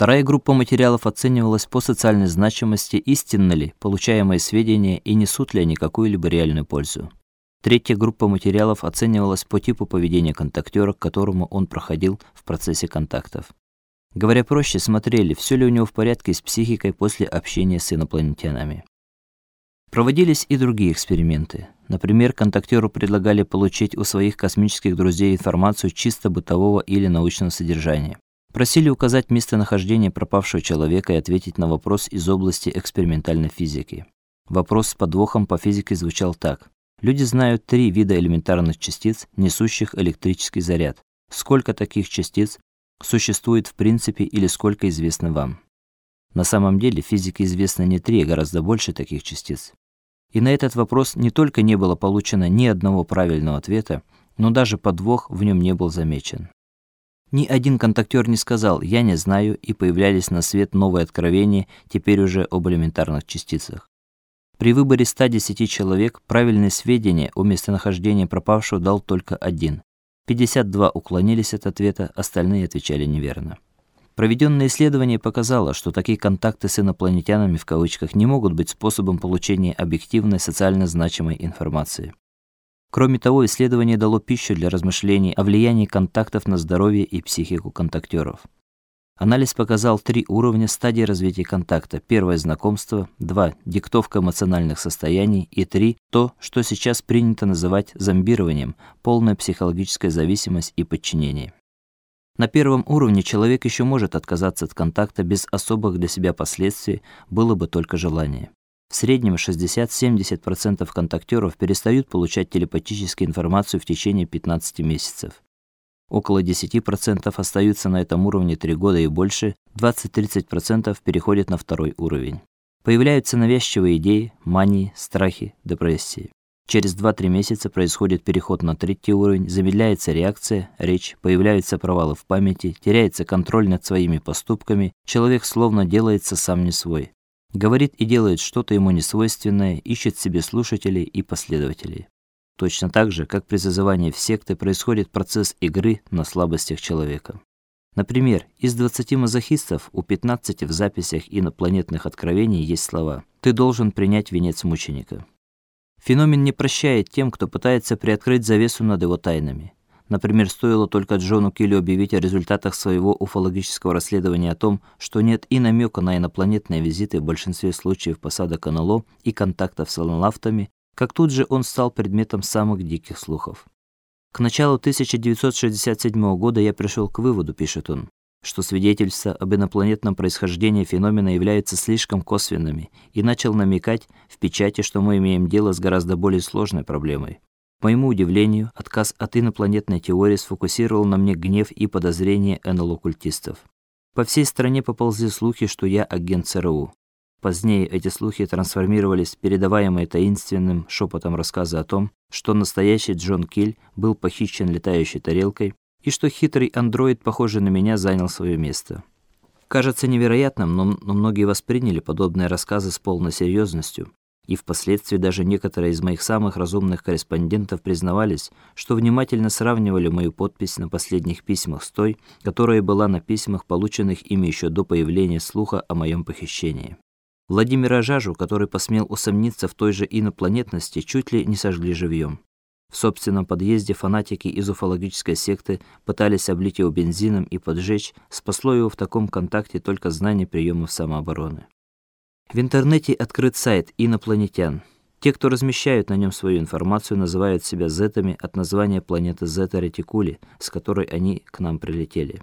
Вторая группа материалов оценивалась по социальной значимости, истинны ли получаемые сведения и несут ли они какую-либо реальную пользу. Третья группа материалов оценивалась по типу поведения контактера, к которому он проходил в процессе контактов. Говоря проще, смотрели, все ли у него в порядке с психикой после общения с инопланетянами. Проводились и другие эксперименты. Например, контактеру предлагали получить у своих космических друзей информацию чисто бытового или научного содержания. Просили указать местонахождение пропавшего человека и ответить на вопрос из области экспериментальной физики. Вопрос с подвохом по физике звучал так: Люди знают три вида элементарных частиц, несущих электрический заряд. Сколько таких частиц существует в принципе или сколько известно вам? На самом деле физике известно не три, а гораздо больше таких частиц. И на этот вопрос не только не было получено ни одного правильного ответа, но даже подвох в нем не был замечен. Ни один контактер не сказал: "Я не знаю", и появлялись на свет новые откровения, теперь уже об элементарных частицах. При выборе 110 человек правильные сведения о местонахождении пропавшего дал только один. 52 уклонились от ответа, остальные отвечали неверно. Проведенное исследование показало, что такие контакты с инопланетянами в кавычках не могут быть способом получения объективной социально значимой информации. Кроме того, исследование дало пищу для размышлений о влиянии контактов на здоровье и психику контактеров. Анализ показал три уровня стадии развития контакта. Первое знакомство, два диктовка эмоциональных состояний и три то, что сейчас принято называть зомбированием, полная психологическая зависимость и подчинение. На первом уровне человек еще может отказаться от контакта без особых для себя последствий, было бы только желание. В среднем 60-70% контактеров перестают получать телепатическую информацию в течение 15 месяцев. Около 10% остаются на этом уровне 3 года и больше, 20-30% переходят на второй уровень. Появляются навязчивые идеи, мании, страхи, депрессии. Через 2-3 месяца происходит переход на третий уровень, замедляется реакция, речь, появляются провалы в памяти, теряется контроль над своими поступками, человек словно делается сам не свой. Говорит и делает что-то ему несвойственное, ищет себе слушателей и последователей. Точно так же, как при зазывании в секты происходит процесс игры на слабостях человека. Например, из 20 мазохистов у 15 в записях инопланетных откровений есть слова: "Ты должен принять венец мученика". Феномен не прощает тем, кто пытается приоткрыть завесу над его тайнами. Например, стоило только Джону Килли объявить о результатах своего уфологического расследования о том, что нет и намека на инопланетные визиты в большинстве случаев посадок НЛО и контактов с ланлафтами, как тут же он стал предметом самых диких слухов. К началу 1967 года я пришел к выводу, пишет он, что свидетельства об инопланетном происхождении феномена являются слишком косвенными, и начал намекать в печати, что мы имеем дело с гораздо более сложной проблемой. К моему удивлению, отказ от инопланетной теории сфокусировал на мне гнев и подозрения НЛО-культистов. По всей стране поползли слухи, что я агент ЦРУ. Позднее эти слухи трансформировались в передаваемые таинственным шепотом рассказы о том, что настоящий Джон Киль был похищен летающей тарелкой и что хитрый андроид, похожий на меня, занял свое место. Кажется невероятным, но, но многие восприняли подобные рассказы с полной серьезностью, и впоследствии даже некоторые из моих самых разумных корреспондентов признавались, что внимательно сравнивали мою подпись на последних письмах с той, которая была на письмах, полученных ими еще до появления слуха о моем похищении. Владимира Жажу, который посмел усомниться в той же инопланетности, чуть ли не сожгли живьем. В собственном подъезде фанатики из уфологической секты пытались облить его бензином и поджечь, спасло его в таком контакте только знание приемов самообороны. В интернете открыт сайт инопланетян. Те, кто размещают на нем свою информацию, называют себя зетами от названия планеты Зета Ретикули, с которой они к нам прилетели.